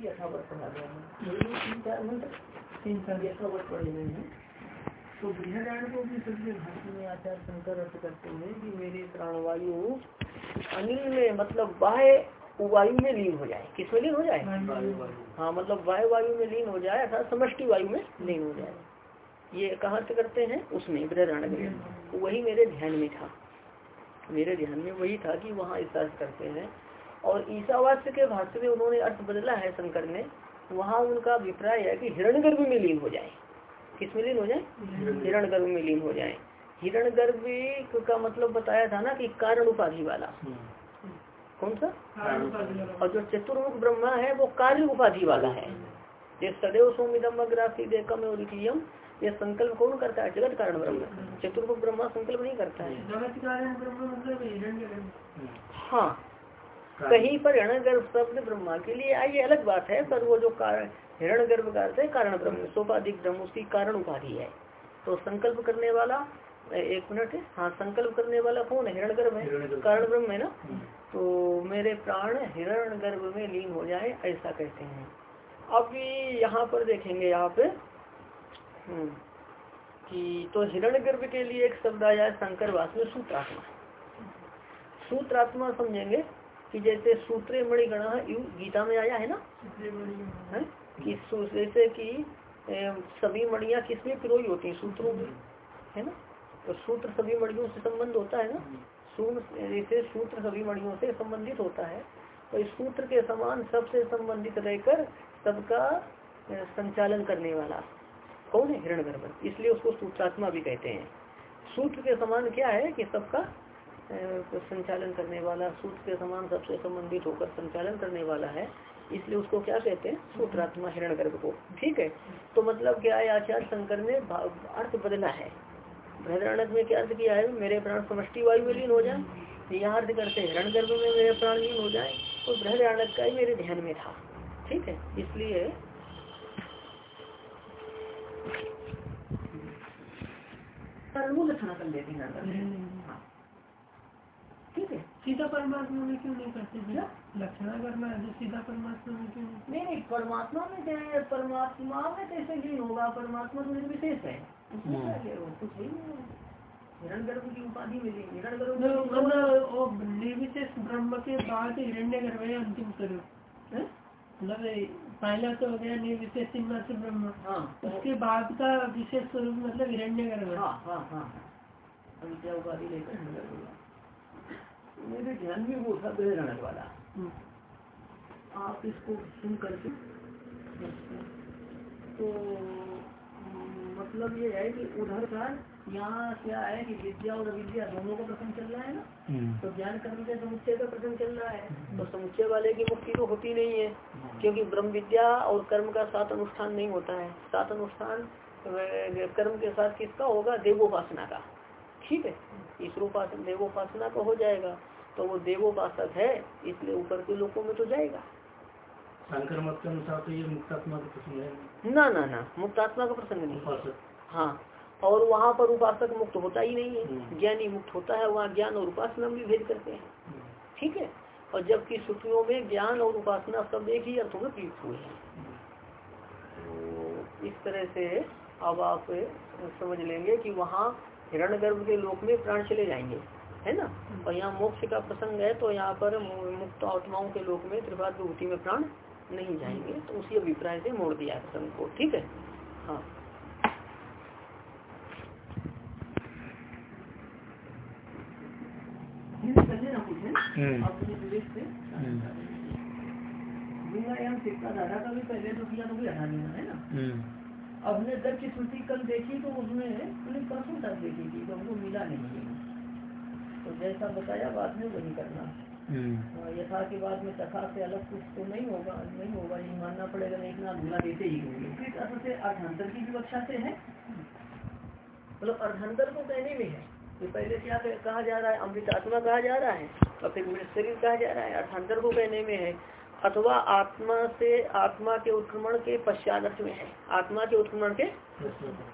भी यथावत पढ़ा गया तीन चार यथावत पढ़े गए हैं। तो बृहदारण को भी सबसे भाषण में आचार्य शंकर अर्थ करते हैं कि मेरे प्राणवायु अनिल में मतलब बाह्य वायु में लीन हो जाए। किसमें लीन हो जाए? हाँ मतलब वायु वायु में लीन हो जाए अर्थात समष्टि वायु में लीन हो जाए। ये कहाँ से करते हैं? उसमें बृहदारण में। वही मेरे ध्यान में था। मेरे ध्यान में वही था कि वहाँ ऐसा करते हैं। और ईसावास्य के भाष्य में उन्होंने अर्थ बदला है शंकर ने वहाँ उनका अभिप्राय है कि हिरण गर्भ में लीन हो जाए। किसमें लीन हो जाए? हिरण गर्भ में लीन हो जाए। हिरण गर्भ का मतलब बताया था ना कि कारण उपाधि वाला। कौन सा? और जो चतुर्मुख ब्रह्मा है वो कार्य उपाधि वाला है। ये सदैव सोमिदम अग्रासी देखम और ये संकल्प कौन करता है? जगत कारण ब्रह्म। चतुर्मुख ब्रह्मा संकल्प नहीं करता है। मतलब हाँ। कहीं पर हिरण गर्भ शब्द ब्रह्मा के लिए आई अलग बात है पर वो जो कारण हिरण गर्भ का अर्थ है कारण ब्रह्म सोपाधिक ब्रह्म उसकी कारण उपाधि है। तो संकल्प करने वाला एक मिनट हाँ संकल्प करने वाला कौन है? हिरण गर्भ है कारण ब्रह्म है ना? तो मेरे प्राण हिरण गर्भ में लीन हो जाए ऐसा कहते हैं। अब यहाँ पर देखेंगे आप कि तो हिरण गर्भ के लिए एक शब्द आया है शंकर वास में सूत्रात्मा। सूत्रात्मा समझेंगे? कि जैसे सूत्रे मणिगणा गीता में आया है ना? है कि जैसे कि सभी मणिया किसमें पिरोई होती है? सूत्रों में। है ना? तो सूत्र सभी मणियों से संबंध होता है ना? सूत्र जैसे सूत्र सभी मणियों से संबंधित होता है तो इस सूत्र के समान सबसे संबंधित रहकर सबका संचालन करने वाला कौन है? हिरण इसलिए उसको सूत्रात्मा भी कहते हैं। सूत्र के समान क्या है कि सबका संचालन करने वाला सूत्र के समान सबसे संबंधित होकर संचालन करने वाला है। इसलिए उसको क्या कहते हैं? सूत्रात्मा हिरण गर्भ को। ठीक है? तो मतलब क्या है आचार्य शंकर ने अर्थ बदला है। बृहदारण्य में क्या अर्थ किया है? मेरे प्राण समष्टि वायु में लीन हो जाए। यहाँ अर्थ करते हिरण गर्भ में मेरे प्राण लीन हो जाए। तो बृहदारण्य का ही मेरे ध्यान में था। ठीक है? इसलिए कर लेती है। ठीक है। सीधा परमात्मा में क्यों नहीं करते भैया? लक्षणा करना है सीधा परमात्मा में क्यों नहीं? नहीं परमात्मा में क्या है? परमात्मा में कैसे लीन होगा? परमात्मा तो निर्विशेष है। कुछ ही हिरण गर्भ की उपाधि मिली। हिरण गर्भ निर्विशेष ब्रह्म के बाद हिरण्य गर्भ है अंतिम स्वरूप। मतलब पहला तो हो गया निर्विशेष से ब्रह्म। हाँ उसके बाद का विशेष स्वरूप मतलब हिरण्य गर्भ हाँ हाँ हाँ। अविद्या उपाधि लेकर मेरे ध्यान में वो था बहरण वाला। हम्म। आप इसको सुन करके तो मतलब ये है कि उधर का यहाँ क्या है कि विद्या और अविद्या दोनों का प्रसंग चल रहा है ना? हम्म। तो ज्ञान कर्म के समुच्चय का प्रसंग चल रहा है। हम्म। तो समुच्चय वाले की मुक्ति तो होती नहीं है क्योंकि ब्रह्म विद्या और कर्म का साथ अनुष्ठान नहीं होता है। साथ अनुष्ठान कर्म के साथ किसका होगा? देवोपासना का। ठीक है? ईश्वरोपासना देवोपासना का हो जाएगा। तो वो देवोपासक है इसलिए ऊपर के लोगों में तो जाएगा। शंकर मत के अनुसार तो ये मुक्तात्मा का प्रसंग है। ना ना ना मुक्तात्मा का प्रसंग नहीं हाँ। और वहाँ पर उपासक मुक्त होता ही नहीं है। हम्म। ज्ञानी मुक्त होता है वहाँ ज्ञान और उपासना भी भेद करते हैं। हम्म। ठीक है? और जबकि श्रुतियों में ज्ञान और उपासना सब एक ही अर्थों में प्रयुक्त हुए हैं। तो इस तरह से अब आप समझ लेंगे कि वहाँ हिरण गर्भ के लोक में प्राण चले जाएँगे है ना? और यहाँ मोक्ष का प्रसंग है तो यहाँ पर मुक्त आत्माओं के लोक में त्रिपाद विभूति में प्राण नहीं जाएँगे तो उसी अभिप्राय से मोड़ दिया प्रसंग को ठीक है? हाँ। हम्म। धारा का भी पहले तो किया तो भी हटा देना है ना? हम्म। अब ने दक्ष श्रुति कल देखी तो उसमें परसों तक देखी थी तो हमको मिला नहीं है तो जैसा बताया बाद में वही करना। यथा के बाद में कथा से अलग कुछ तो नहीं होगा नहीं होगा ये मानना पड़ेगा नहीं इतना धुला देते ही होंगे। किस अर्थ से अर्धांतर की विवक्षा से है। मतलब अर्धांतर को कहने में है कि पहले क्या कहा जा रहा है? अमृत आत्मा कहा जा रहा है और फिर शरीर कहा जा रहा है। अर्थांतर को कहने में है अथवा आत्मा से आत्मा के उत्क्रमण के पश्चात में है। आत्मा के उत्क्रमण के?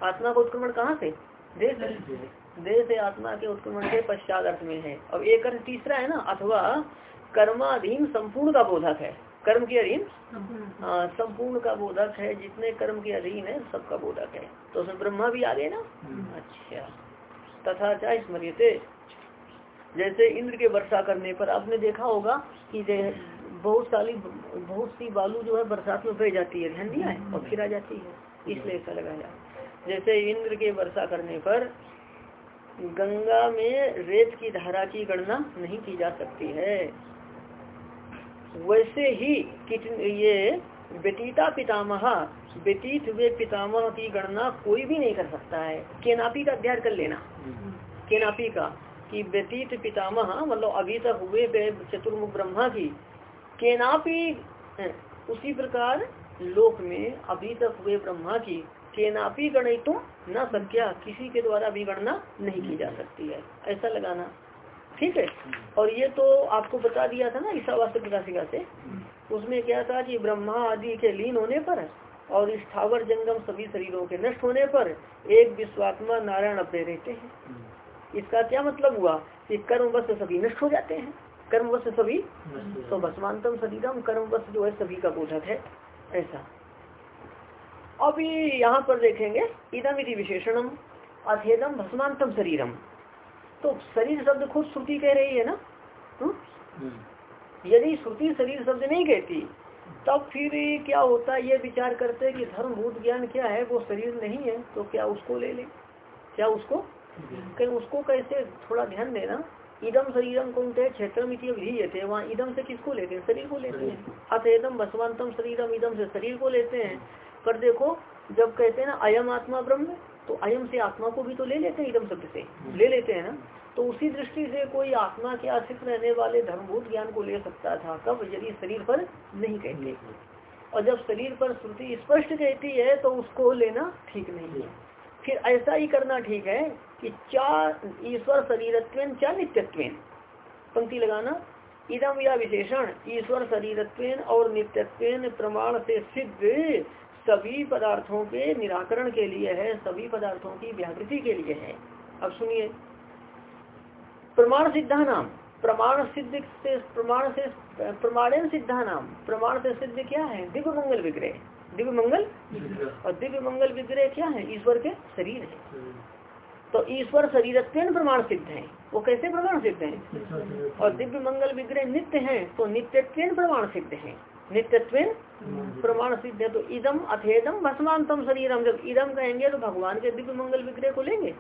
आत्मा का उत्क्रमण कहाँ से? देश देह से आत्मा के उत्क्रमण के पश्चात अर्थ में है। अब एक अर्थ तीसरा है ना अथवा कर्माधीन संपूर्ण का बोधक है। कर्म के अधीन? संपूर्ण। हाँ संपूर्ण का बोधक है जितने कर्म के अधीन है सबका बोधक है। तो उसमें ब्रह्मा भी आ गए ना? अच्छा। तथा चाहे स्मृति जैसे इंद्र के वर्षा करने पर आपने देखा होगा कि बहुत सारी बहुत सी बालू जो है बरसात में बह जाती है ध्यान दिया है? और फिर आ जाती है इसलिए ऐसा लगाया जैसे इंद्र के वर्षा करने पर गंगा में रेत की धारा की गणना नहीं की जा सकती है। वैसे ही कितन ये बेटीता पितामह व्यतीत हुए पितामह की गणना कोई भी नहीं कर सकता है। केनापी का अध्ययन कर लेना। केनापी का कि व्यतीत पितामह मतलब अभी तक हुए चतुर्मुख ब्रह्मा की केनापी उसी प्रकार लोक में अभी तक हुए ब्रह्मा की केनापी गणित न सक्या किसी के द्वारा भी गणना नहीं की जा सकती है। ऐसा लगाना। ठीक है? और ये तो आपको बता दिया था ना ईशावास्य प्रकाशिका से। उसमें क्या था कि ब्रह्मा आदि के लीन होने पर और स्थावर जंगम सभी शरीरों के नष्ट होने पर एक विश्वात्मा नारायण अपने रहते हैं। इसका क्या मतलब हुआ कि कर्म वश सभी नष्ट हो जाते हैं। कर्म वश सभी? तो भस्मांतम शरीरम कर्म वश जो है सभी का बोधक है ऐसा। अभी यहाँ पर देखेंगे इदम इति विशेषणम अथेदम भस्मांतम शरीरम। तो शरीर शब्द खुद श्रुति कह रही है ना? हम्म? यदि श्रुति शरीर शब्द नहीं कहती तब फिर क्या होता है? ये विचार करते कि धर्म भूत ज्ञान क्या है? वो शरीर नहीं है तो क्या उसको ले ले? क्या उसको? कहीं उसको कैसे थोड़ा ध्यान देना? इदम शरीरम कौन थे क्षेत्रम इति अभिधीय थे वहाँ इदम से किसको लेते हैं? शरीर को लेते हैं। अतएदम बसवंतम शरीरम इदम से शरीर को लेते हैं। पर देखो जब कहते हैं ना अयम आत्मा ब्रह्म तो अयम से आत्मा को भी तो ले लेते हैं इदम शब्द से। ले लेते हैं ना। तो उसी दृष्टि से कोई आत्मा के आश्रित रहने वाले धर्मभूत ज्ञान को ले सकता था कब? यदि शरीर पर नहीं कहते। और जब शरीर पर श्रुति स्पष्ट कहती है तो उसको लेना ठीक नहीं है। फिर ऐसा ही करना ठीक है कि चार ईश्वर शरीरत्व चा नित्यत्व पंक्ति लगाना इदम या विशेषण, ईश्वर शरीरत्व और नित्यत्व प्रमाण से सिद्ध सभी पदार्थों के निराकरण के लिए है, सभी पदार्थों की व्याकृति के लिए है। अब सुनिए। प्रमाण सिद्धा नाम प्रमाण सिद्ध से प्रमाण से, प्रमाणन सिद्धा नाम प्रमाण से सिद्ध क्या है? दिव्य मंगल विग्रह। दिव्य मंगल और दिव्य मंगल विग्रह क्या है? ईश्वर के शरीर है। तो ईश्वर शरीरत्व प्रमाण सिद्ध है। वो कैसे प्रमाण सिद्ध है? और दिव्य मंगल विग्रह नित्य है तो नित्यत्व प्रमाण सिद्ध है। नित्यत्व प्रमाण सिद्ध है। तो इदम अथेदम भस्मांतम शरीरम। जब इदम कहेंगे तो भगवान के दिव्य मंगल विग्रह को लेंगे।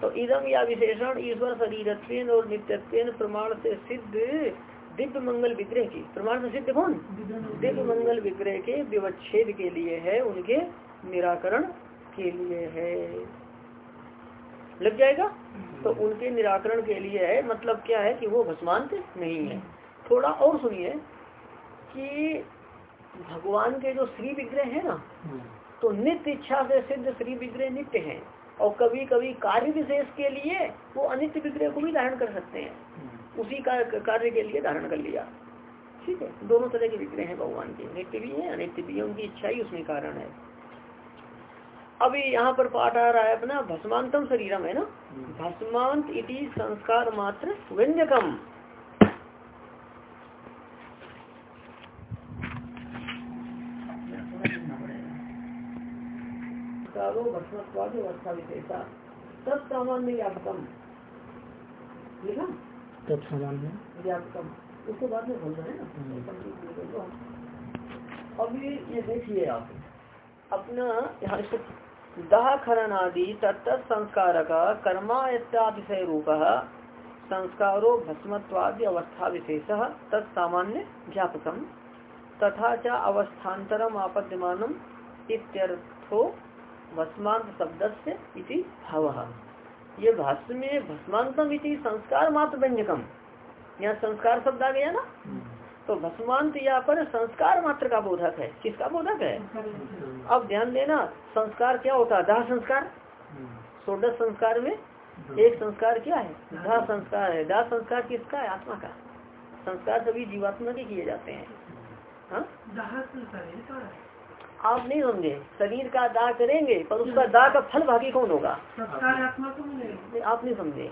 तो इदम या विशेषण ईश्वर शरीरत्व और नित्यत्व प्रमाण से सिद्ध दिव्य मंगल विग्रह की प्रमाण सिद्ध कौन? दिव्य मंगल विग्रह के विवच्छेद के लिए है, उनके निराकरण के लिए है। लग जाएगा? तो उनके निराकरण के लिए है मतलब क्या है कि वो भस्मांत नहीं है। थोड़ा और सुनिए कि भगवान के जो श्री विग्रह है ना तो नित्य इच्छा से सिद्ध श्री विग्रह नित्य है, और कभी कभी कार्य विशेष के लिए वो अनित्य विग्रह को भी धारण कर सकते हैं। उसी का कार्य के लिए धारण कर लिया। ठीक है? दोनों तरह के विग्रह हैं भगवान के। नित्य भी है अनित्य भी है उनकी इच्छा ही उसमें कारण है। अभी यहाँ पर पाठ आ रहा है अपना भस्मांतम शरीरम है ना? भस्मांत इति संस्कार मात्र व्यंजकम। भस्मत्वाद अवस्था विशेषा। तत्सामान्य व्यापकम। लिखा? तत्सामान्य व्यापकम उसको बाद में बोल रहे हैं ना। अभी ये देखिए आप। अपना यहाँ इसको दह खरन आदि तत्त संस्कार का कर्मायत्यातिशय रूप संस्कारो भस्मत्वादि अवस्था विशेष तत्सामान्य ज्ञापकम तथा च अवस्थान्तरम आपद्यमानम इत्यर्थो भस्मांत शब्द से भाव। ये भाष्य में भस्मांतम इति संस्कार मात्र व्यंजकम यहाँ संस्कार शब्द आ गया ना? तो भस्मांत यहाँ पर संस्कार मात्र का बोधक है। किसका बोधक है? अब ध्यान देना, संस्कार क्या होता है? दाह संस्कार? सोडस संस्कार में एक संस्कार क्या है? दाह संस्कार है। दाह संस्कार किसका है? आत्मा का। संस्कार सभी जीवात्मा के किए जाते हैं। हाँ। आप नहीं समझे शरीर का दाह करेंगे पर उसका दाह का फल भागी कौन होगा? संस्कार आत्मा को मिलेगा नहीं, आप नहीं समझे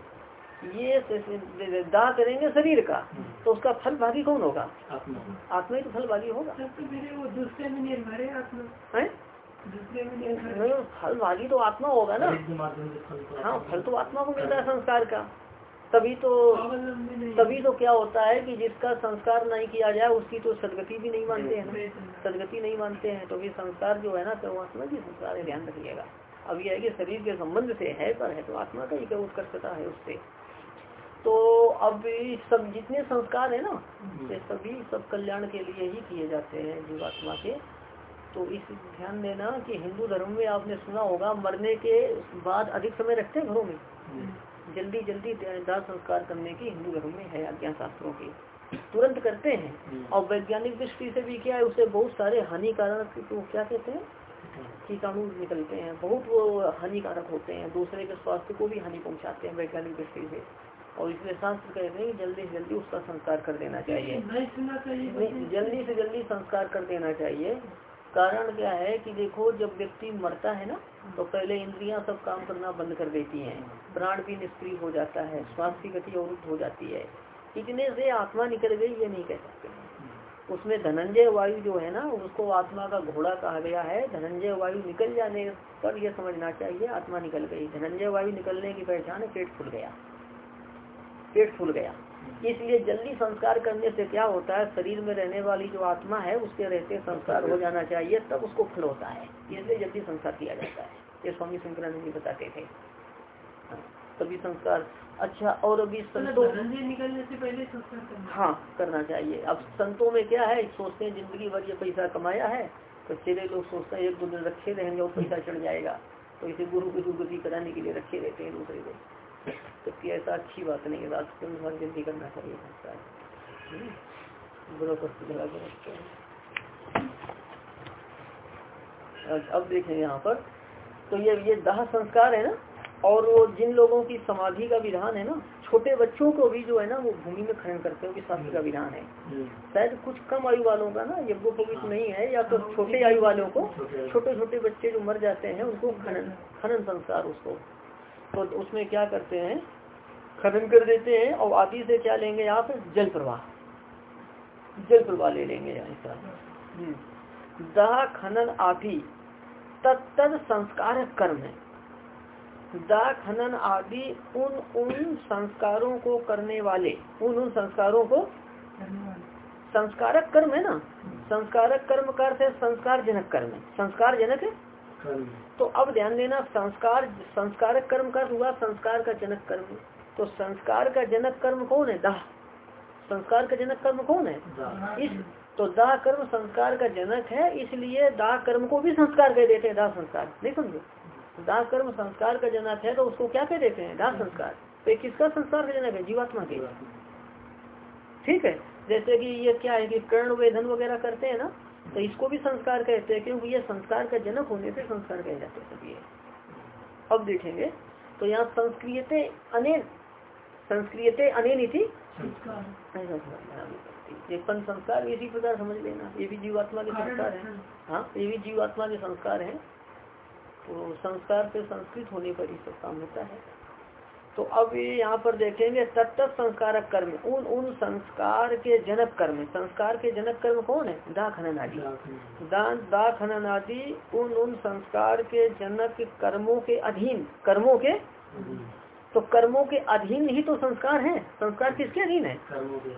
ये दाह करेंगे शरीर का तो उसका फल भागी कौन होगा? आत्मा। आत्मा ही तो फल भागी होगा। तब तो मेरे वो दूसरे में निर्भर है? दूसरे में फल भागी तो आत्मा होगा ना। शरीर के माध्यम से फल को हाँ फल तो आत्मा को मिलता है संस्कार का। तभी तो तभी तो क्या होता है कि जिसका संस्कार नहीं किया जाए उसकी तो सदगति भी नहीं मानते हैं ना। सदगति नहीं मानते। हैं तो भी संस्कार जो है ना तो आत्मा की संस्कार है ध्यान रखिएगा। अब यह है कि शरीर के संबंध से है पर है तो आत्मा का ही उत्कर्षता है उससे। तो अब सब जितने संस्कार है ना ये सभी सब कल्याण के लिए ही किए जाते हैं जीवात्मा के। तो इस ध्यान देना कि हिंदू धर्म में आपने सुना होगा मरने के बाद अधिक समय रखते हैं घरों में। जल्दी जल्दी दाह संस्कार करने की हिंदू धर्म में है आज्ञा शास्त्रों की। तुरंत करते हैं। और वैज्ञानिक दृष्टि से भी क्या है उसे बहुत सारे हानिकारक तो क्या कहते हैं? कीटाणु निकलते हैं। बहुत वो हानिकारक होते हैं। दूसरे के स्वास्थ्य को भी हानि पहुंचाते हैं वैज्ञानिक दृष्टि से। और इसलिए शास्त्र कहते हैं जल्दी से जल्दी उसका संस्कार कर देना चाहिए। जल्दी से जल्दी संस्कार कर देना चाहिए। कारण क्या है कि देखो, जब व्यक्ति मरता है ना तो पहले इंद्रियाँ सब काम करना बंद कर देती हैं। प्राण भी निष्क्रिय हो जाता है, श्वास की गति अवरुद्ध हो जाती है। इतने से आत्मा निकल गई, ये नहीं कह सकते। उसमें धनंजय वायु जो है ना, उसको आत्मा का घोड़ा कहा गया है। धनंजय वायु निकल जाने पर यह समझना चाहिए, आत्मा निकल गई। धनंजय वायु निकलने की पहचान पेट फूल गया। पेट फूल गया। इसलिए जल्दी संस्कार करने से क्या होता है? शरीर में रहने वाली जो आत्मा है उसके रहते संस्कार हो जाना चाहिए तब उसको फल होता है। इसलिए जल्दी संस्कार किया जाता है। ये स्वामी शंकरानंद जी बताते थे। हाँ, तभी संस्कार अच्छा और अभी संतों निकलने से पहले संस्कार हाँ करना चाहिए। अब संतों में क्या है? सोचते हैं ज़िंदगी भर ये पैसा कमाया है तो चेहरे लोग सोचते हैं एक दो दिन रखे रहेंगे और पैसा चढ़ जाएगा। तो इसे गुरु की दुर्गति कराने के लिए रखे रहते हैं दूसरे को तो कि ऐसा अच्छी बात नहीं है रात भर जल्दी करना चाहिए संस्कार बुरा प्रस्तुत लगा के रखते हैं। अब- अब देखें यहाँ पर तो ये ये दाह संस्कार है ना और वो जिन लोगों की समाधि का विधान है ना छोटे बच्चों को भी जो है ना वो भूमि में खनन करते हैं शास्त्र का विधान है। शायद कुछ कम आयु वालों का ना यज्ञोपवीत नहीं है या तो छोटे आयु वालों को छोटे। छोटे बच्चे जो मर जाते हैं उनको खनन खनन संस्कार उसको तो उसमें क्या करते हैं? खनन कर देते हैं और आदि से क्या लेंगे आप जल प्रवाह। जल प्रवाह ले लेंगे ऐसा हम्म। दाह खनन आदि तत्त संस्कार कर्म है। दाह खनन आदि उन उन संस्कारों को करने वाले उन उन संस्कारों को संस्कारक कर्म है ना? संस्कारक कर्म का अर्थ है संस्कार जनक कर्म है। संस्कार जनक है? तो अब ध्यान देना संस्कार संस्कारक कर्म का अर्थ हुआ संस्कार का जनक कर्म। तो संस्कार का जनक कर्म कौन है? दाह। संस्कार का जनक कर्म कौन है? इस तो दाह कर्म संस्कार का जनक है इसलिए दाह कर्म को भी संस्कार कह देते हैं दाह संस्कार। नहीं समझो? दाह कर्म संस्कार का जनक है तो उसको क्या कह देते हैं? दाह संस्कार। तो किसका संस्कार का जनक है? जीवात्मा के। ठीक है? जैसे कि ये क्या है कि कर्ण वेदन वगैरह करते हैं ना? तो इसको भी संस्कार कहते हैं क्योंकि ये संस्कार का जनक होने से संस्कार कहे जाते हैं सभी। ये अब देखेंगे तो यहाँ संस्क्रियते अनेन संस्क्रियते अनेन थी संस्कार। ऐसा ये पंच संस्कार भी इसी प्रकार समझ लेना। ये भी जीवात्मा के संस्कार है। हाँ ये भी जीवात्मा के संस्कार है। तो संस्कार से संस्कृत होने पर ही सब काम होता है। तो अब ये यहाँ पर देखेंगे तत्त संस्कारक कर्म। उन उन संस्कार के जनक कर्म। संस्कार के जनक कर्म कौन है? दा खनन आदि दान दा खनन आदि उन उन संस्कार के जनक कर्मों के अधीन। कर्मों के? तो कर्मों के अधीन ही तो संस्कार है। संस्कार किसके अधीन है?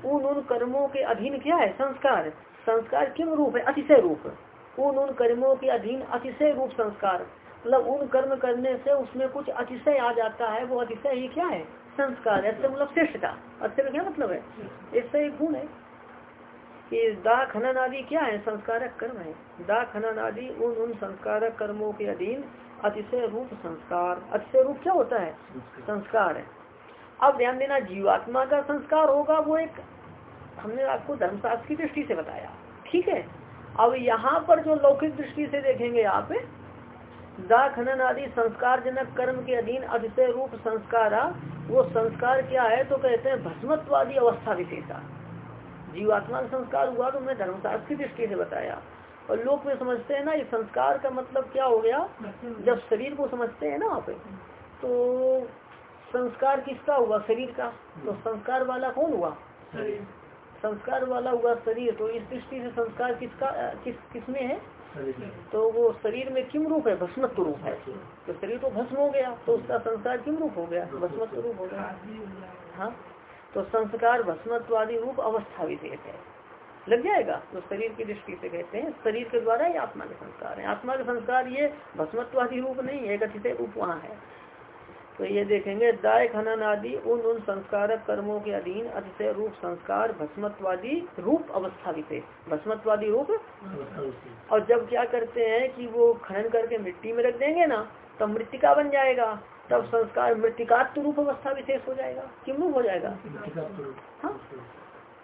उन उन कर्मों के अधीन क्या है? संस्कार। संस्कार किम रूप है? अतिशय रूप। उन उन कर्मों के अधीन अतिशय रूप संस्कार। मतलब उन कर्म करने से उसमें कुछ अतिशय आ जाता है, वो अतिशय ही क्या है? संस्कार, ऐसे मतलब श्रेष्ठता में क्या मतलब है? इससे एक गुण है। कि दा खनन आदि क्या है? संस्कारक कर्म है। दा खनन आदि उन उन संस्कारक कर्मों के अधीन अतिशय रूप संस्कार। अतिशय रूप क्या होता है? संस्कार है। अब ध्यान देना, जीवात्मा का संस्कार होगा, वो एक, हमने आपको धर्मशास्त्र की दृष्टि से बताया। ठीक है? अब यहाँ पर जो लौकिक दृष्टि से देखेंगे आप दा खनन आदि संस्कार जनक कर्म के अधीन अतिशय रूप संस्कार वो संस्कार क्या है? तो कहते हैं भस्मत्वादी अवस्था विशेषा जीवात्मा का संस्कार हुआ तो मैं धर्मशास्त्र की दृष्टि से बताया। और लोग में समझते हैं ना ये संस्कार का मतलब क्या हो गया? जब शरीर को समझते हैं ना आप तो संस्कार किसका हुआ? शरीर का। तो संस्कार वाला कौन हुआ? संस्कार वाला हुआ शरीर। तो इस दृष्टि से संस्कार किसका किस किसमें है? तो वो शरीर में किम रूप है? भस्मत्व रूप है। तो शरीर तो भस्म हो गया तो उसका संस्कार किम रूप हो गया? भस्मत्व रूप हो गया। हो? हाँ तो संस्कार, भस्मत्व आदि रूप अवस्था विशेष है। लग जाएगा? तो शरीर की दृष्टि से कहते हैं, शरीर के द्वारा ही आत्मा के संस्कार है। आत्मा के संस्कार ये भस्मत्वादी रूप नहीं है गठित रूप वहाँ है। तो ये देखेंगे दाय खनन आदि उन उन संस्कारक कर्मों के अधीन अतिशय रूप संस्कार भस्मत्वादी रूप अवस्था विशेष भस्मत्वादी रूप? और जब क्या करते हैं कि वो खनन करके मिट्टी में रख देंगे ना तब मृतिका बन जाएगा। तब संस्कार मृतिकात्व रूप अवस्था विशेष हो जाएगा। किम हो जाएगा। हाँ?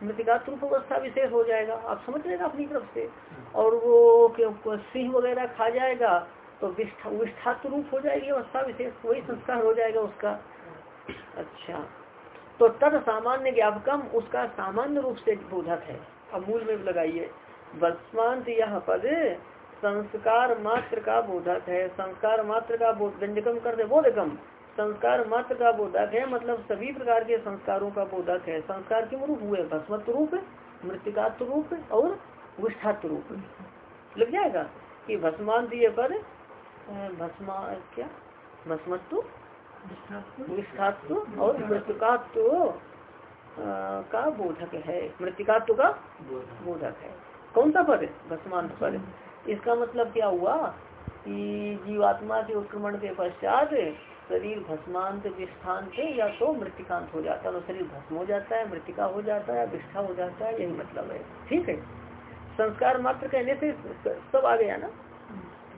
मृतिकात्व रूप अवस्था विशेष हो जाएगा। आप समझ लेगा अपनी तरफ़ से? और वो सिंह वगैरह खा जाएगा तो विष्ठा, विष्ठात्व रूप हो जाएगी अवस्था विशेष वही संस्कार हो जाएगा उसका। अच्छा। तो तद सामान्य ज्ञापकम उसका सामान्य रूप से बोधक है। अब मूल में लगाइए। वर्तमान यह पद संस्कार मात्र का बोधक है। संस्कार मात्र का बोध व्यंजकम कर दे, बोधकम। संस्कार मात्र का बोधक है मतलब सभी प्रकार के संस्कारों का बोधक है। संस्कार किम रूप? हुए भस्मत्व रूप मृतिकात्व रूप और विष्ठात्व रूप। लग जाएगा कि भस्मान दिए पर भस्मा क्या? भस्मत्व? विष्ठात्व और मृतिकात्व का बोधक है? मृतिकात्व का बोधक। है। कौन सा पद भस्मांत पद इसका मतलब क्या हुआ? कि जीवात्मा के उत्क्रमण के पश्चात शरीर भस्मांत विष्ठांत या तो मृतिकांत हो जाता है तो शरीर भस्म हो जाता है मृतिका हो जाता है विष्ठा हो जाता है यही मतलब है। ठीक है? संस्कार मात्र कहने से सब आ गया ना?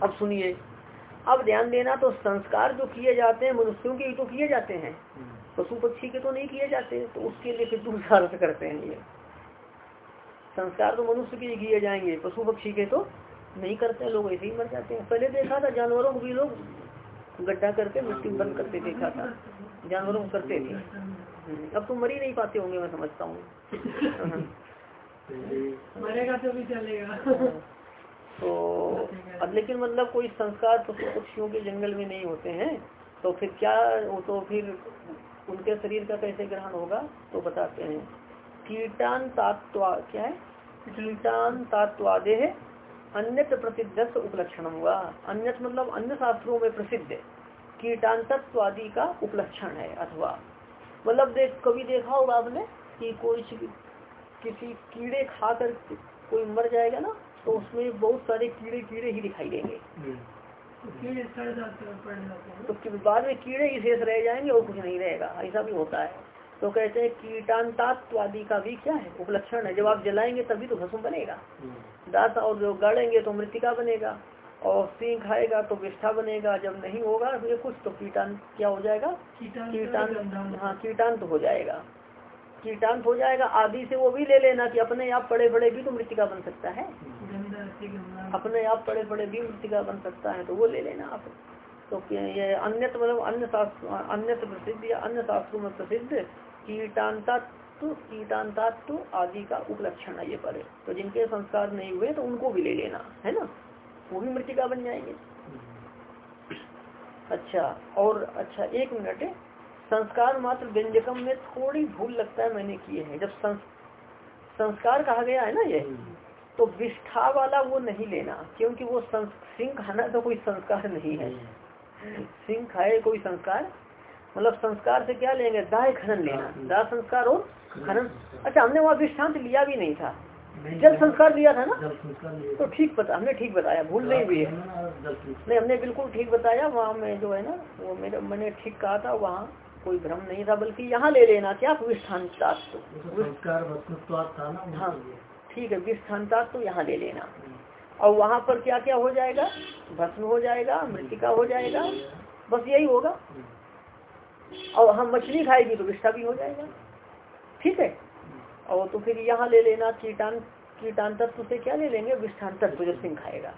अब सुनिए। अब ध्यान देना तो संस्कार जो किए जाते हैं मनुष्यों के ही तो किए जाते हैं। पशु पक्षी के तो नहीं किए जाते तो उसके लिए फिर दूसरा अर्थ करते हैं ये। संस्कार तो मनुष्य के ही किए जाएँगे पशु पक्षी के तो नहीं करते लोग ऐसे ही मर जाते हैं। पहले देखा था जानवरों को भी लोग गड्ढा करके मिट्टी बंद करते देखा था। जानवरों को करते थे। अब तो मर ही नहीं पाते होंगे मैं समझता हूँ। मरेगा तो भी चलेगा। तो अब लेकिन मतलब कोई संस्कार पशु पक्षियों के जंगल में नहीं होते हैं तो फिर क्या वो तो फिर उनके शरीर का कैसे ग्रहण होगा तो बताते हैं। कीटान तात्वा, क्या है? कीटान तात्वादे है, अन्यत प्रसिद्ध उपलक्षण हुआ। अन्यत मतलब अन्य शास्त्रों में प्रसिद्ध कीटान तत्वादि का उपलक्षण है अथवा। मतलब देख, कभी देखा होगा आपने कि कोई किसी कीड़े खाकर कोई मर जाएगा ना? तो उसमें बहुत सारे कीड़े कीड़े ही दिखाई देंगे। तो कीड़े सड़ जाते हैं पड़ जाते हैं। तो कि- बाद में कीड़े ही शेष रह जाएँगे और कुछ नहीं रहेगा। ऐसा भी होता है। तो कहते हैं कीटांतात्वादि का भी क्या है? उपलक्षण है। जब आप जलाएँगे तभी तो भस्म बनेगा। दास और जो गाड़ेंगे तो मृतिका बनेगा। और सिंह खाएगा तो विष्ठा बनेगा। जब नहीं होगा तो ये कुछ तो कीटांत क्या हो जाएगा? कीटाणु कीटांत हाँ कीटांत हो जाएगा। कीटांत हो जाएगा। आदि से वो भी ले लेना कि अपने आप पड़े पड़े भी तो मृतिका बन सकता है। गंदा अपने आप पड़े पड़े भी मृतिका बन सकता है तो वो ले लेना आप। तो ये अन्य मतलब अन्य शास्त्र अन्य प्रसिद्ध या अन्य शास्त्रों में प्रसिद्ध कीटांतात्व कीटांतात्व आदि का उपलक्षण है ये पड़े तो जिनके संस्कार नहीं हुए तो उनको भी ले लेना है ना? वो भी मृतिका बन जाएँगे। अच्छा और अच्छा एक मिनट संस्कार मात्र व्यंजकम में थोड़ी भूल लगता है मैंने किए हैं। जब संस, संस्कार कहा गया है ना ये? तो विष्ठा वाला वो नहीं लेना क्योंकि वो सिंह खाना तो कोई संस्कार नहीं है। सिंह खाए कोई संस्कार? मतलब संस्कार से क्या लेंगे? दाह खनन लेना। दाह। संस्कार और खनन अच्छा हमने वहाँ दृष्टांत लिया भी नहीं था। जल संस्कार लिया था ना? तो ठीक बता हमने ठीक बताया भूल नहीं भी है। नहीं हमने बिल्कुल ठीक बताया वहाँ में जो है ना वो मेरे मैंने ठीक कहा था वहाँ कोई भ्रम नहीं था बल्कि यहाँ ले लेना क्या? विष्ठांतात्व। वो तो। ठीक है विष्ठांतात्व यहाँ ले लेना। और वहाँ पर क्या क्या हो जाएगा? भस्म हो जाएगा, मृतिका हो जाएगा, बस यही होगा। और हम मछली खाएगी तो विष्ठा भी हो जाएगा। ठीक है? और तो फिर यहाँ ले लेना, कीटान कीटान तत्व से क्या ले लेंगे? विष्ठान तत्व जो सिंह खाएगा।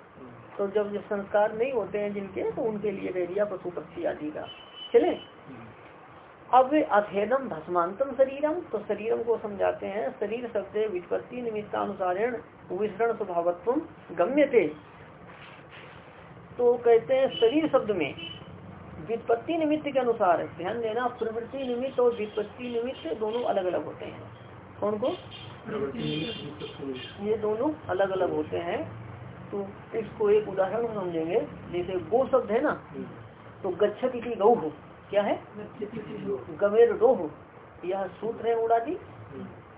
तो जब जब संस्कार नहीं होते हैं जिनके तो उनके लिए कह दिया पशु पक्षी आदि का। चले? अब अथेदम भस्मांतम शरीरम। तो शरीरम को समझाते हैं शरीर शब्द विपत्ति निमित्तानुसारण विसरण स्वभावत्व गम्य थे तो कहते हैं शरीर शब्द में वित्पत्ति निमित्त के अनुसार ध्यान देना प्रवृत्ति निमित्त और वित्पत्ति निमित्त दोनों अलग अलग होते हैं। कौन को? ये दोनों अलग अलग होते हैं। तो इसको एक उदाहरण समझेंगे। जैसे गो शब्द है ना? तो गच्छत इति गौ। हो क्या है? गवेर डो हो यह सूत्र है उड़ादी।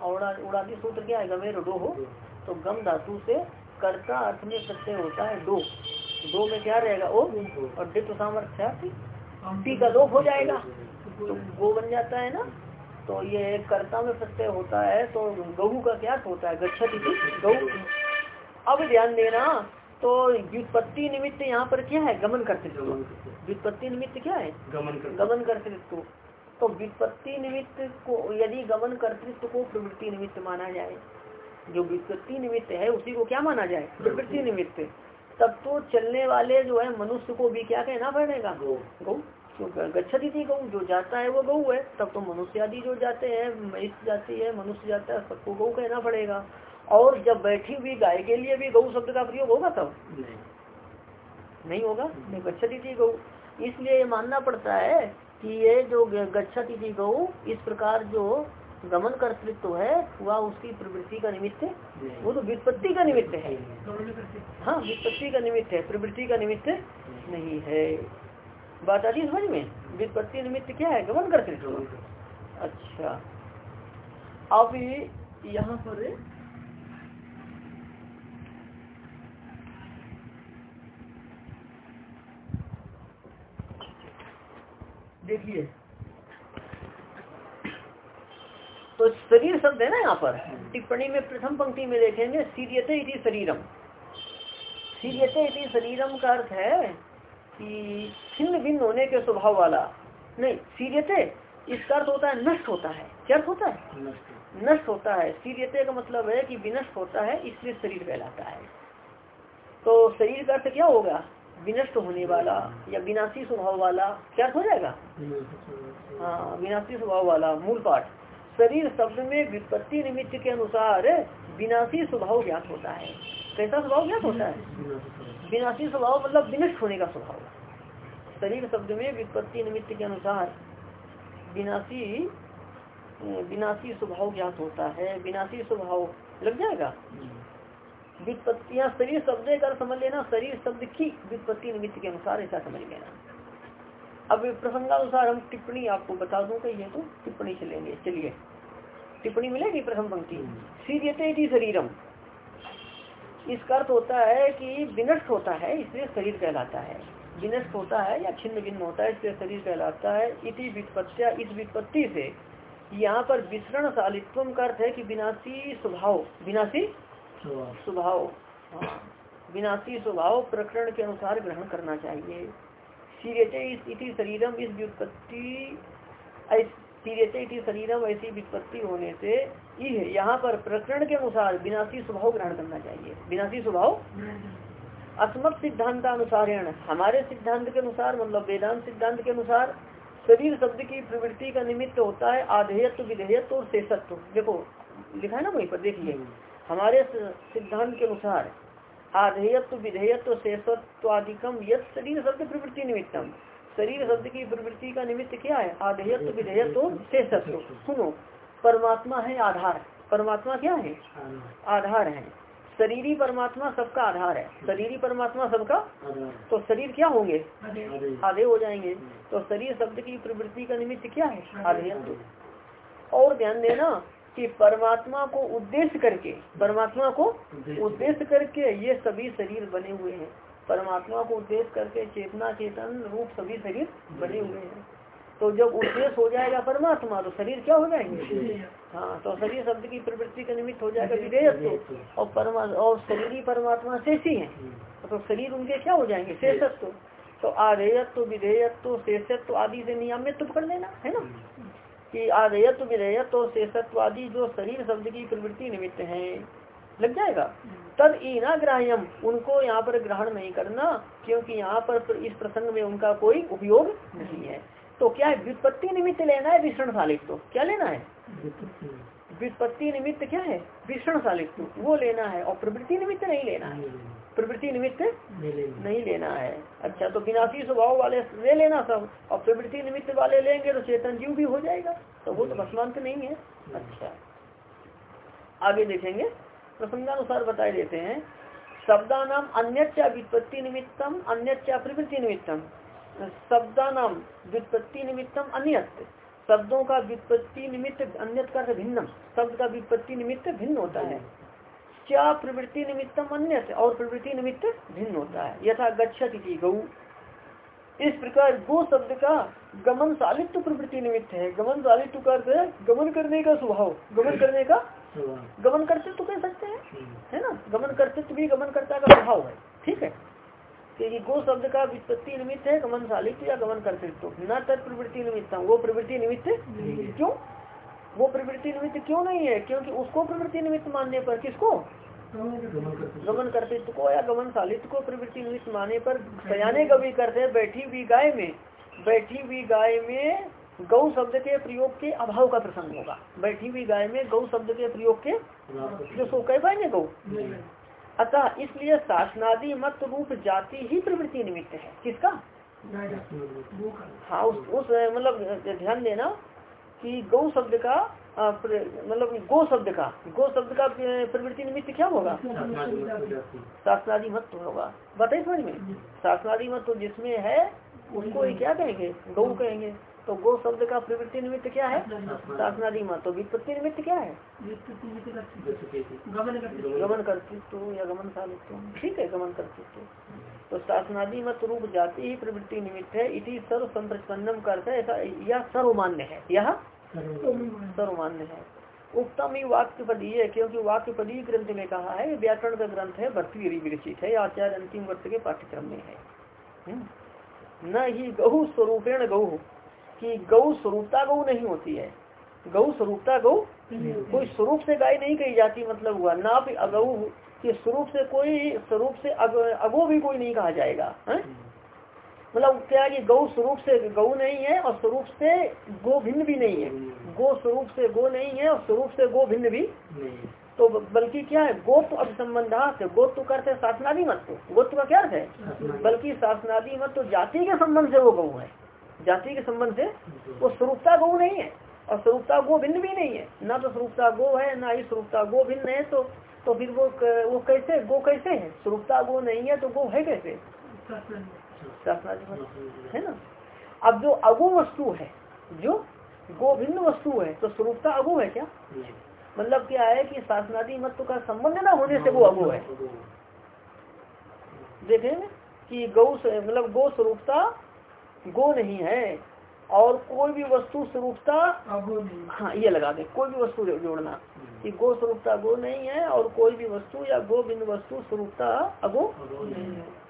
और उड़ादी सूत्र क्या है? गवेर डो हो तो गम धातु से कर्ता अर्थ में सत्य होता है दो दो में क्या रहेगा? ओ और डित सामर्थ्य टी का लोप हो जाएगा। तो गो बन जाता है ना? तो ये कर्ता में प्रत्यय होता है तो गहू का क्या होता है? गच्छत। गहू अब ध्यान देना तो व्युत्पत्ति निमित्त यहाँ पर क्या है? गमन कर्तृत्व व्युत्पत्ति निमित्त क्या है? गमन कर गमन कर्तृत्व। तो व्युत्पत्ति निमित्त को यदि गमन कर्तृत्व को प्रवृत्ति निमित्त माना जाए जो व्युत्पत्ति निमित्त है उसी को क्या माना जाए? प्रवृत्ति निमित्त। तब तो चलने वाले जो है मनुष्य को भी क्या कहना पड़ेगा? गौ। गच्छती थी गौ जो जाता है वो गौ है। तब तो मनुष्य आदि जो जाते हैं महिष जाती है मनुष्य जाता है सबको गौ कहना पड़ेगा। और जब बैठी हुई गाय के लिए भी गौ शब्द का प्रयोग होगा तब? नहीं। नहीं होगा? नहीं गच्छती थी गौ इसलिए ये मानना पड़ता है कि ये जो गच्छती थी गौ इस प्रकार जो गमन कर्तृत्व है वह उसकी प्रवृत्ति का निमित्त वो तो विपत्ति का निमित्त है। हाँ विपत्ति का निमित्त है प्रवृत्ति का निमित्त नहीं है। बात आती समझ में? विपत्ति निमित्त क्या है? गमन कर्तृत्व। अच्छा। अब यहाँ पर देखिए। तो शरीर शब्द है ना यहाँ पर। टिप्पणी में प्रथम पंक्ति में देखेंगे सीरियते इति शरीरम। सीरियते इति शरीरम का अर्थ है कि छिन्न भिन्न होने के स्वभाव वाला। नहीं सीरियते इसका अर्थ होता है नष्ट होता है। क्या अर्थ होता है? नष्ट होता है। सीरियते का मतलब है कि विनष्ट होता है इसलिए शरीर कहलाता है। तो शरीर का अर्थ क्या होगा? विनष्ट होने वाला या विनाशी स्वभाव वाला, क्या हो जाएगा? हाँ विनाशी स्वभाव वाला, मूल पाठ। शरीर शब्द में विपत्ति निमित्त के अनुसार विनाशी स्वभाव ज्ञात होता है। कैसा स्वभाव ज्ञात होता है? विनाशी स्वभाव मतलब विनष्ट होने का स्वभाव। शरीर शब्द में विपत्ति निमित्त के अनुसार विनाशी विनाशी स्वभाव ज्ञात होता है। विनाशी स्वभाव लग जाएगा? वित्पत्तियाँ शरीर शब्द का समझ लेना, शरीर शब्द की वित्पत्ति निमित्त के अनुसार ऐसा समझ लेना। अब प्रसंगानुसार हम टिप्पणी आपको बता दूँ कही तो टिप्पणी चलेंगे चलिए। टिप्पणी मिलेगी प्रथम पंक्ति? सीरियते शरीरम। इसका अर्थ होता है कि विनष्ट होता है, इसलिए शरीर कहलाता है। विनष्ट होता है या छिन्न भिन्न होता है, इसलिए शरीर कहलाता है। इति वित्पत्तिया इस वित्पत्ति से यहाँ पर विसरण का अर्थ है कि विनाशी स्वभाव, विनाशी स्वभाव। हाँ। विनाशी स्वभाव प्रकरण के अनुसार ग्रहण करना चाहिए। शरीरम इस व्युत्पत्ति शरीरम ऐसी वित्पत्ति होने से यह यहाँ पर प्रकरण के अनुसार विनाशी स्वभाव ग्रहण करना चाहिए। विनाशी स्वभाव? अस्मत सिद्धांतानुसारेण हमारे सिद्धांत के अनुसार मतलब वेदांत सिद्धांत के अनुसार शरीर शब्द की प्रवृत्ति का निमित्त होता है आधेयत्व विधेयत्व और शेषत्व। देखो लिखा है ना वहीं पर? देखिए। हमारे सिद्धांत के अनुसार, आधेयत्व, विधेयत्व शेषत्व आदिकम यद शरीर शब्द प्रवृत्ति निमित्तम। शरीर शब्द की प्रवृत्ति का निमित्त क्या है? आधेयत्व, विधेयत्व, शेषत्व। सुनो, परमात्मा है आधार। परमात्मा क्या है? आधार है। शरीरी परमात्मा सबका आधार है। शरीरी परमात्मा सबका तो शरीर क्या होंगे? आधे हो जाएँगे। तो शरीर शब्द की प्रवृत्ति का निमित्त क्या है? आधेयत्व। और ध्यान देना कि परमात्मा को उद्देश्य करके परमात्मा को उद्देश्य। करके ये सभी शरीर बने हुए हैं। परमात्मा को उद्देश्य करके चेतना चेतन रूप सभी शरीर बने हुए हैं। तो जब उद्देश्य हो जाएगा परमात्मा तो शरीर क्या हो जाएँगे? हाँ तो शरीर शब्द की प्रवृत्ति का निमित्त हो जाएगा विधेयत्व। और परमा और शरीर ही परमात्मा शेषी है। तो शरीर उनके क्या हो जाएँगे? शेषत्व। तो आधेयत्व विधेयत्व शेषत्व आदि से नियमित कर लेना है ना? कि आधेयत्व विधेयत्व और शेषत्वादी जो शरीर शब्द की प्रवृत्ति निमित्त है। लग जाएगा? तब तद इनाग्राह्यम उनको यहाँ पर ग्रहण नहीं करना, क्योंकि यहाँ पर इस प्रसंग में उनका कोई उपयोग नहीं है। तो क्या है? व्युत्पत्ति निमित्त लेना है विषण शालिक तो क्या लेना है? विपत्ति निमित्त क्या है? विषण सालित्व वो लेना है और प्रवृत्ति निमित्त नहीं लेना है। प्रवृत्ति निमित्त नहीं लेना। है। अच्छा तो विनाशी स्वभाव वाले ले लेना सब और प्रवृत्ति निमित्त वाले लेंगे तो चेतन जीव भी हो जाएगा। तो वो तो भस्मांत नहीं है। अच्छा। आगे देखेंगे। प्रसंगानुसार बताए देते हैं। शब्दा नाम अन्य वित्पत्ति निमित्तम अन्य प्रवृत्ति निमित्तम। शब्दा नाम वित्पत्ति निमित्तम अन्यत। शब्दों का विपत्ति निमित्त अन्य कर भिन्नम। शब्द का विपत्ति निमित्त भिन्न होता है। क्या प्रवृत्ति निमित्तम अन्य और प्रवृत्ति निमित्त भिन्न होता है? यथा गच्छत गौ। इस प्रकार गो शब्द का गमन सालित्व प्रवृत्ति निमित्त है। गमन सालित्व का अर्थ है गमन करने का स्वभाव। गमन करने का गमन कर्तृत्व कह सकते हैं। है ना? गमन कर्तृत्व भी गमन करता का स्वभाव है। ठीक है? क्योंकि गो शब्द का वित्पत्ति निमित्त है गमन सालित्व या गमन कर्तृत्व न तत्प्रवृत्ति निमित्त। वो प्रवृत्ति निमित्त क्यों? वो प्रवृत्ति निमित्त क्यों नहीं है? क्योंकि उसको प्रवृत्ति निमित्त मानने पर किसको? गमन कर्तृत्व को या गमन सालित्व को प्रवृत्ति निमित्त मानने पर सयाने कभी करते बैठी हुई गाय में। बैठी हुई गाय में गौ शब्द के प्रयोग के अभाव का प्रसंग होगा। बैठी हुई गाय में गौ शब्द के प्रयोग के जो सो कह पाएँगे गौ। अतः इसलिए शासनादि मत रूप जाति ही प्रवृत्ति निमित्त है। किसका? हाँ उस उस मतलब ध्यान देना कि गौ शब्द का मतलब गो शब्द का गो शब्द का प्रवृत्ति निमित्त क्या होगा? शासनादि मत होगा। बताइए समझ में। शासनादि मत तो जिसमें है उसको क्या कहेंगे? गौ कहेंगे। तो गो शब्द का प्रवृत्ति निमित्त क्या है? शासनादि मत तो विपत्ति निमित्त क्या है? गमन कर्तृत्व। या गमन सालित्व ठीक है गमन कर्तृत्व। तो शासनादि मत रूप जाति ही प्रवृत्ति निमित्त है इसी सर्व संप्रतिपन्नम करते ऐसा यह सर्वमान्य है। यह सर्वमान्य। है। उत्तम ही वाक्य पदीय क्योंकि वाक्य पदीय ग्रंथ में कहा है व्याकरण का ग्रंथ है भर्ती विरचित है आचार्य अंतिम वर्ष के पाठ्यक्रम में है। हम्म। न ही गहु स्वरूपेण गहु। कि गौ स्वरूपता गौ नहीं होती है। गौ स्वरूपता गौ कोई स्वरूप से गाय नहीं कही जाती मतलब हुआ। ना भी अगौ कि स्वरूप से कोई स्वरूप से अग, अगो भी कोई नहीं कहा जाएगा मतलब क्या कि गौ स्वरूप से गौ नहीं है और स्वरूप से गो भिन्न भी नहीं है। गो स्वरूप से गो नहीं है और स्वरूप से गो भिन्न भी तो बल्कि क्या है? गोत्व अब संबंधात गोत्व करते शासनादि मत गोत्व का क्या अर्थ है? बल्कि शासनादि मत तो जाति के संबंध से वो गौ है। जाति के संबंध से, वो स्वरूपता गो नहीं है। और स्वरूपता गो भिन्न भी नहीं है। ना तो स्वरूपता गो है, ना ही स्वरूपता गो भिन्न है तो तो फिर वो वो कैसे, गो कैसे है? स्वरूपता गो नहीं है तो गो है कैसे? है ना? अब जो अगो वस्तु है, जो गो भिन्न वस्तु है तो स्वरूपता अगो है क्या? मतलब क्या है कि शासनादि मत्व का संबंध ना होने से वो अगो है। देखें कि गौ मतलब गो स्वरूपता गो नहीं है और कोई भी वस्तु स्वरूपता हाँ ये लगा दे कोई भी वस्तु जोड़ना कि गो स्वरूपता गो नहीं है और कोई भी वस्तु या गो बिंदु वस्तु स्वरूपता अगो नहीं है।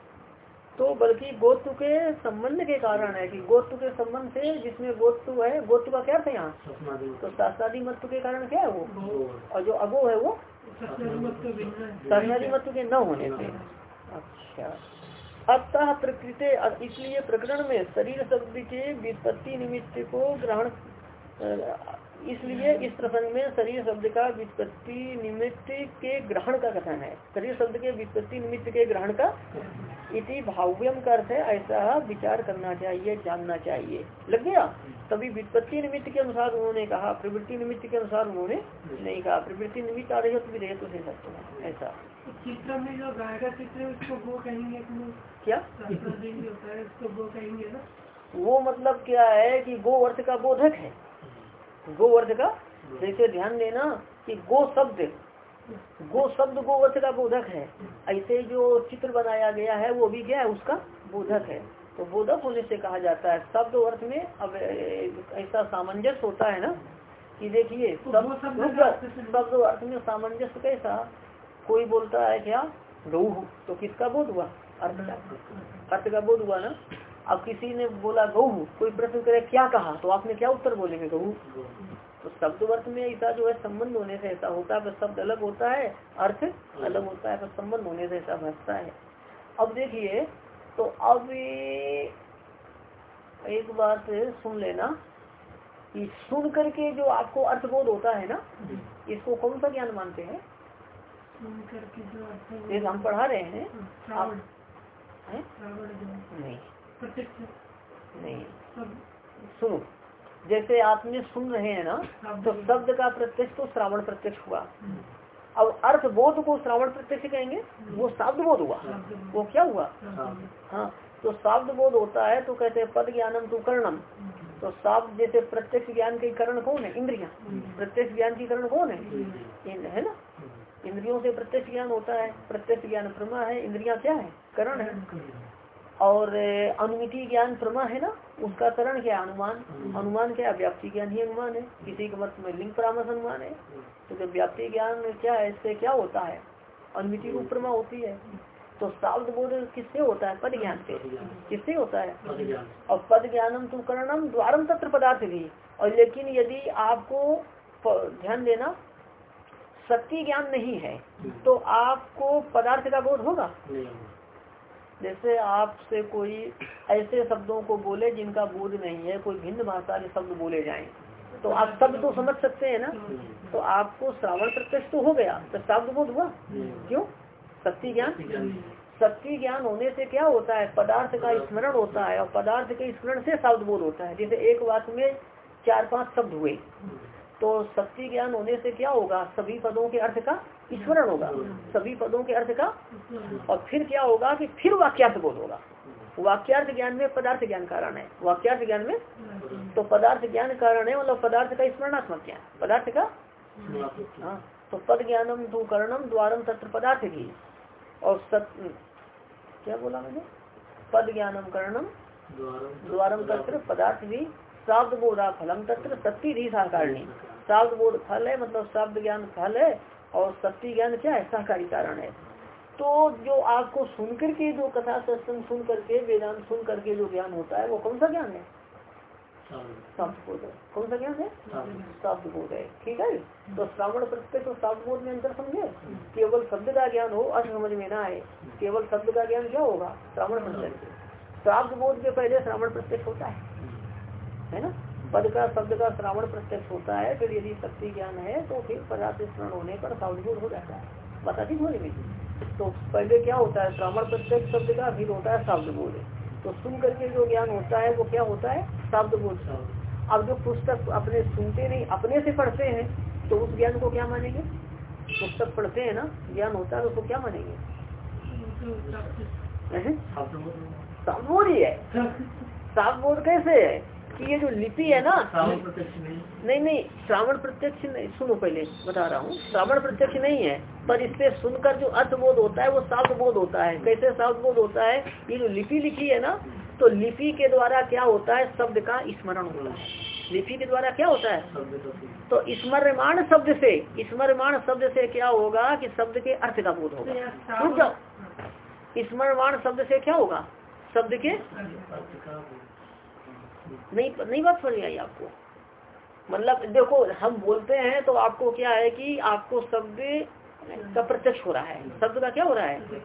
तो बल्कि गोत्व के संबंध के कारण है कि गोत्व के संबंध से जिसमें गोत्व है गोत्व का क्या था यहाँ तो शास्त्रादि मत्व के कारण क्या है वो? और जो अगो है वो? शास्त्रादि मत्व के न होने से। अच्छा। अतः प्रकृति इसलिए प्रकरण में शरीर शब्द के विपत्ति निमित्त को ग्रहण इसलिए इस प्रसंग में शरीर शब्द का विपत्ति निमित्त के ग्रहण का कथन है। शरीर शब्द के विपत्ति निमित्त के ग्रहण का इति भाव्यम का अर्थ है ऐसा विचार करना चाहिए जानना चाहिए। लग गया? तभी विपत्ति निमित्त के अनुसार उन्होंने कहा प्रवृत्ति निमित्त के अनुसार उन्होंने नहीं कहा। प्रवृत्ति निमित्त आ रही हो तो भी रहे तो से सकते हैं ऐसा। चित्र में जो गाय का चित्र है उसको वो कहेंगे क्या? उसको वो कहेंगे ना? वो मतलब क्या है कि गो अर्थ का बोधक है। गो अर्थ का? जैसे ध्यान देना कि गो शब्द गो शब्द गो अर्थ का बोधक है। ऐसे जो चित्र बनाया गया है वो भी क्या है उसका बोधक है। तो बोधक होने से कहा जाता है शब्द अर्थ में अब ऐसा सामंजस्य होता है ना कि देखिए तो शब्द अर्थ में सामंजस्य कैसा? कोई बोलता है क्या? गौ तो किसका बोध हुआ? अर्थ का। अर्थ का बोध हुआ ना? अब किसी ने बोला गौ कोई प्रश्न करे क्या कहा? तो आपने क्या उत्तर बोलेंगे गौ तो शब्द अर्थ में ऐसा जो है संबंध होने से ऐसा होता है शब्द अलग होता है अर्थ अलग होता है संबंध होने से ऐसा भसता है। अब देखिए तो अब एक बात सुन लेना ये सुन करके जो आपको अर्थबोध होता है ना इसको कौन सा ज्ञान मानते हैं? सुन करके जो अर्थ जैसे हम पढ़ा रहे हैं हैं? श्रावण। जो नहीं। प्रत्यक्ष नहीं। सुनो जैसे आपने सुन रहे हैं ना तो शब्द का प्रत्यक्ष तो श्रावण प्रत्यक्ष हुआ। अब अर्थ बोध को श्रावण प्रत्यक्ष कहेंगे वो शब्द बोध हुआ। वो क्या हुआ? हाँ। तो शब्द बोध होता है तो कहते हैं पद ज्ञानम तू कर्णम। तो शब्द जैसे प्रत्यक्ष ज्ञान के करण कौन है? इंद्रिया। प्रत्यक्ष ज्ञान की करण कौन है? इंद्र है ना? इंद्रियों से प्रत्यक्ष ज्ञान होता है प्रत्यक्ष ज्ञान प्रमा है इंद्रिया क्या है? करण है। और अनुमिति ज्ञान प्रमा है ना? उसका करण क्या अनुमान। अनुमान क्या व्याप्ति ज्ञान ही अनुमान है। किसी के मत में लिंग परामर्श अनुमान है। तो जब व्याप्ति ज्ञान क्या है? इससे क्या होता है? अनुमिति रूप प्रमा होती है। तो शब्द बोध किससे होता है? पद ज्ञान से। किससे होता है? और पद ज्ञानम तू करणम द्वारम तत्र पदार्थ भी। और लेकिन यदि आपको ध्यान देना सत्य ज्ञान नहीं है तो आपको पदार्थ का बोध होगा। जैसे आपसे कोई ऐसे शब्दों को बोले जिनका बोध नहीं है, कोई भिन्न भाषा के शब्द बोले जाएँ तो आप शब्द तो समझ सकते हैं ना? तो आपको श्रावण प्रत्यक्ष तो हो गया तो शब्द बोध हुआ? क्यों? शक्ति ज्ञान? सत्य ज्ञान होने से क्या होता है? पदार्थ का स्मरण होता है, और पदार्थ के स्मरण से शब्द बोध होता है। जैसे एक बात में चार पाँच शब्द हुए तो सत्य ज्ञान होने से क्या होगा? सभी पदों के अर्थ का स्मरण होगा सभी पदों के अर्थ का। और फिर क्या होगा कि फिर वाक्यार्थ बोध होगा। वाक्यार्थ ज्ञान में पदार्थ ज्ञान कारण है। वाक्यार्थ ज्ञान में? तो पदार्थ ज्ञान कारण है मतलब पदार्थ का स्मरणात्मक ज्ञान। पदार्थ का? हाँ। तो पद ज्ञानम तू करणम द्वारम तत्र पदार्थ की। और सत क्या बोला मैंने? पद ज्ञानम करणम द्वारम तत्र पदार्थ भी। शाब्द बोधा फलम तत्र सत्य भी सहकारणी शाब्द बोध फल है मतलब शब्द ज्ञान फल है। और सत्य ज्ञान क्या है? सहकारी कारण है। तो जो आपको सुन करके जो कथा सत्संग सुन करके वेदांत सुन करके जो ज्ञान होता है वो कौन सा ज्ञान है? शब्द बोध है। कौन सा ज्ञान है? शब्द बोध है। ठीक है? तो श्रावण प्रत्यक्ष और शब्द बोध में अंतर समझे? केवल शब्द का ज्ञान हो अर्थ समझ में ना आए। केवल शब्द का ज्ञान क्या होगा? श्रावण प्रत्यक्ष शब्द बोध के पहले श्रावण प्रत्यक्ष होता है। है ना? पद का शब्द का श्रावण प्रत्यक्ष होता है फिर यदि शक्ति ज्ञान है तो फिर पदार्थ स्मरण होने पर बोध हो जाता है। बता दी बोले में तो पहले क्या होता है? श्रावण प्रत्यक्ष शब्द का फिर होता है शब्द बोध तो सुन करके जो ज्ञान होता है वो क्या होता है? शब्द बोध अब जो पुस्तक अपने सुनते नहीं अपने से पढ़ते हैं तो उस ज्ञान को क्या मानेंगे? पुस्तक पढ़ते हैं ना ज्ञान होता है उसको क्या मानेंगे? शब्द बोध ही है। शब्द बोध कैसे है? ये जो लिपि है ना प्रत्यक्ष नहीं। नहीं नहीं श्रावण प्रत्यक्ष नहीं सुनो पहले बता रहा हूँ श्रावण प्रत्यक्ष नहीं है पर इससे सुनकर जो अर्थ बोध होता है वो शब्द बोध होता है। कैसे शब्द बोध होता है? ये जो लिपि लिखी है ना तो लिपि के द्वारा क्या होता है? शब्द का स्मरण होता है लिपि के द्वारा क्या होता है। तो स्मरमान शब्द से स्मरमान शब्द से क्या होगा कि शब्द के अर्थ का बोध होगा। रुक जाओ स्मरमान शब्द से क्या होगा? शब्द के अर्थ का भी। नहीं नहीं बात समझ आई आपको? मतलब देखो, हम बोलते हैं तो आपको क्या है कि आपको शब्द का प्रत्यक्ष हो रहा है। शब्द का क्या हो रहा है?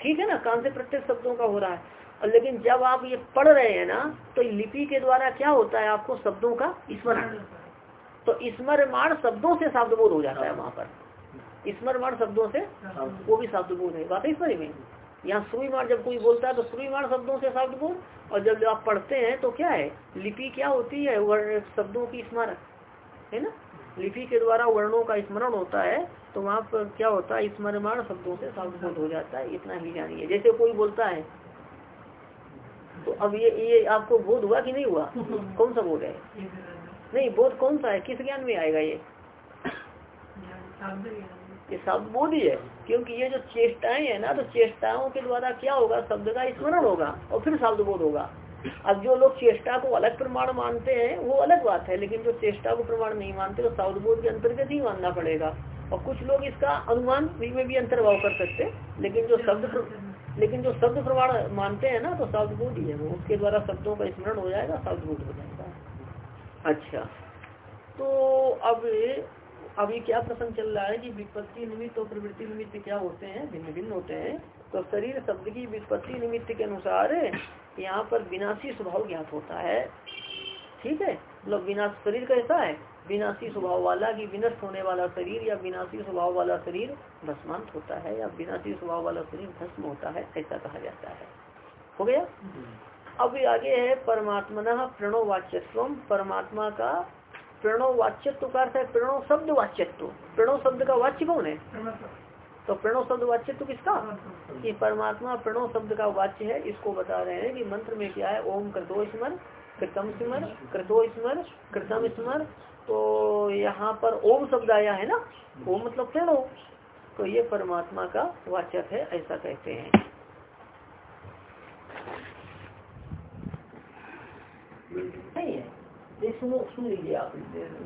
ठीक है ना? कान से प्रत्यक्ष शब्दों का हो रहा है। और लेकिन जब आप ये पढ़ रहे हैं ना तो लिपि के द्वारा क्या होता है आपको? शब्दों का स्मरण। तो स्मरमाण शब्दों से शब्द बोध हो जाता है वहाँ पर। स्मरमाण शब्दों से वो भी शब्द बोध है। बात है इस में? यहाँ सुईमार जब कोई बोलता है तो सुईमार शब्दों से शब्द बोध और जब आप पढ़ते हैं तो क्या है? लिपि क्या होती है? वर्ण शब्दों की स्मारक है ना? लिपि के द्वारा वर्णों का स्मरण होता है तो वहाँ पर क्या होता है? स्मरमाण शब्दों से शब्द बोध हो जाता है इतना ही जानिए। जैसे कोई बोलता है तो अब ये ये आपको बोध हुआ कि नहीं हुआ? कौन सा बोध है? नहीं बोध कौन सा है? किस ज्ञान में आएगा ये? ये शब्द बोध ही है क्योंकि ये जो चेष्टाएँ है ना तो चेष्टाओं के द्वारा क्या होगा? शब्द का स्मरण होगा और फिर शब्द बोध होगा। अब जो लोग चेष्टा को अलग प्रमाण मानते हैं वो अलग बात है लेकिन जो चेष्टा को प्रमाण नहीं मानते तो शब्द बोध के अंतर्गत ही मानना पड़ेगा। और कुछ लोग इसका अनुमान भी में भी अंतर्भाव कर सकते हैं लेकिन जो शब्द लेकिन जो शब्द प्रमाण मानते हैं ना तो शब्द बोध ही है वो। उसके द्वारा शब्दों का स्मरण हो जाएगा शब्द बोध हो जाएगा। अच्छा। तो अब अभी क्या प्रसंग चल रहा है कि विपत्ति निमित्त और प्रवृत्ति निमित्त क्या होते हैं? भिन्न भिन्न होते हैं। तो शरीर शब्द की विपत्ति निमित्त के अनुसार यहाँ पर विनाशी स्वभाव ज्ञात होता है। ठीक है? मतलब विनाश शरीर कैसा है? विनाशी स्वभाव वाला कि विनष्ट होने वाला शरीर या विनाशी स्वभाव वाला शरीर भस्मांत होता है या विनाशी स्वभाव वाला शरीर भस्म होता है ऐसा कहा जाता है। हो गया? अब आगे है परमात्मा प्रणो प्रणोवाच्यत्व परमात्मा का प्रणोवाच्यत्व का अर्थ है प्रणव शब्द वाच्यत्व। प्रणव शब्द का वाच्य कौन है? तो प्रणव शब्द वाच्यत्व किसका? कि परमात्मा प्रणव शब्द का वाच्य है, इसको बता रहे हैं कि मंत्र में क्या है? ओम कृतो स्मर, कृतम स्मर, कृतो स्मर, कृतम स्मर। तो यहाँ पर ओम शब्द आया है ना? ओम मतलब प्रणव। तो ये परमात्मा का वाचक है, ऐसा कहते हैं। नहीं है? सुनो सुन लीजिए आप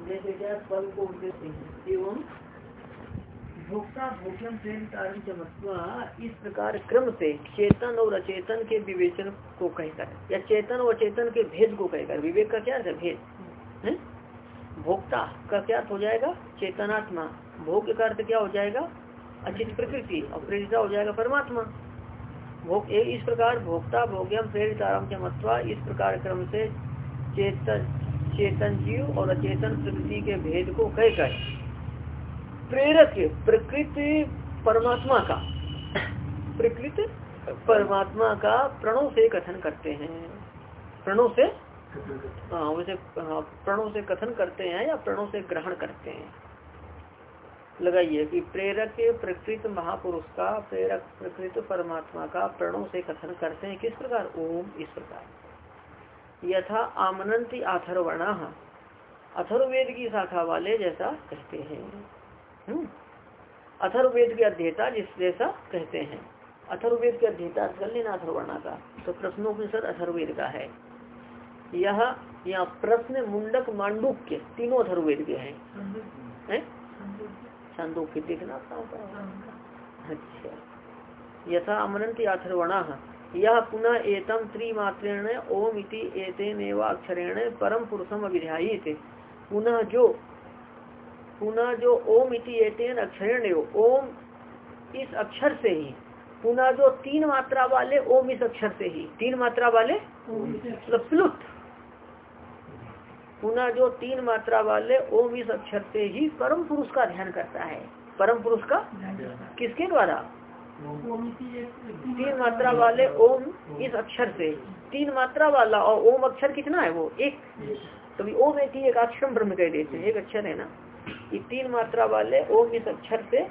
जैसे क्या फल को एवं भोक्ता भोजन प्रेरित चमत्वा इस प्रकार क्रम से चेतन और अचेतन के विवेचन को कहकर या चेतन और अचेतन के भेद को कहकर विवेक का क्या है भेद भोक्ता का क्या हो जाएगा चेतनात्मा भोग का अर्थ क्या हो जाएगा अचित प्रकृति और प्रेरिता हो जाएगा परमात्मा भोग इस प्रकार भोक्ता भोग्यम प्रेरित आराम चमत्वा इस प्रकार क्रम से चेतन चेतन जीव और अचेतन प्रकृति के भेद को कहकर प्रेरक प्रकृति परमात्मा का। प्रकृति परमात्मा का प्रणव से कथन करते हैं। प्रणव से? हाँ वैसे हाँ प्रणव से कथन करते हैं या प्रणव से ग्रहण करते हैं? लगाइए कि प्रेरक प्रकृत महापुरुष का, प्रेरक प्रकृत परमात्मा का प्रणव से कथन करते हैं। किस प्रकार? ओम, इस प्रकार। यथा आमनंती अथर्वणा। अथर्वेद की शाखा वाले जैसा कहते हैं। अथर्वेद के अध्येता जिस जैसा कहते हैं। अथर्वेद के अध्येता कर लेना अथर्वणा का तो प्रश्नों के सर अथर्वेद का है। यह यहाँ प्रश्न मुंडक मांडुक के तीनों अथर्वेद के हैं। छांदोग्य देखना अच्छा। यथा अमरंत अथर्वणा। यह पुनः एतम त्रिमात्रेण ओम इति अक्षरेण परम पुरुषम अभिध्यायित पुनः जो पुनः जो ओम इति एतेन अक्षरेण ओम इस अक्षर से ही। पुनः जो तीन मात्रा वाले ओम इस अक्षर से ही। तीन मात्रा वाले? मतलब प्लुत पुनः जो तीन मात्रा वाले ओम इस अक्षर से ही परम पुरुष का ध्यान करता है। परम पुरुष का? किसके द्वारा? तीन मात्रा वाले ओम इस अक्षर से। तीन मात्रा वाला और ओम अक्षर कितना है वो? एक। तो ओम एक ही एक अक्षर ब्रह्म कह देते हैं एक अक्षर है ना। ये तीन मात्रा वाले ओम इस अक्षर से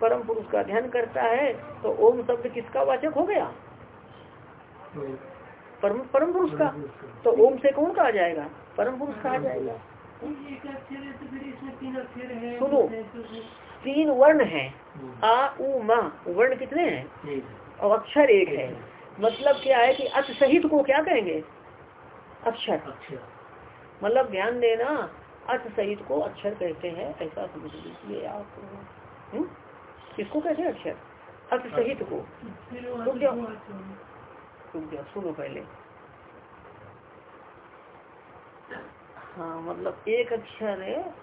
परम पुरुष का ध्यान करता है तो ओम शब्द किसका वाचक हो गया? परम परम पुरुष का। तो ओम से कौन कहा जाएगा? परम पुरुष कहा जाएगा। सुनो तीन वर्ण है। आ उ मा वर्ण कितने हैं? और अक्षर एक है। मतलब क्या है कि अच सहित को क्या कहेंगे? अक्षर। मतलब ध्यान देना अर्थ सहित को अक्षर कहते हैं ऐसा समझ लीजिए आप। हम्म? किसको कहते हैं अक्षर? अर्थ सहित को। रुक जाओ रुक जाओ सुनो पहले। हाँ मतलब एक अक्षर है।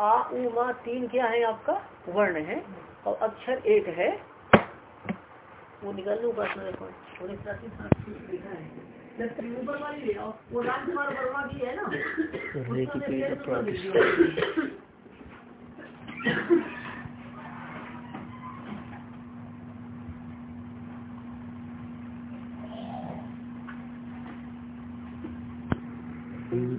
आ उ मा तीन क्या है आपका? वर्ण है। और अक्षर एक है। वो निकाल लू उपासना की। है। ना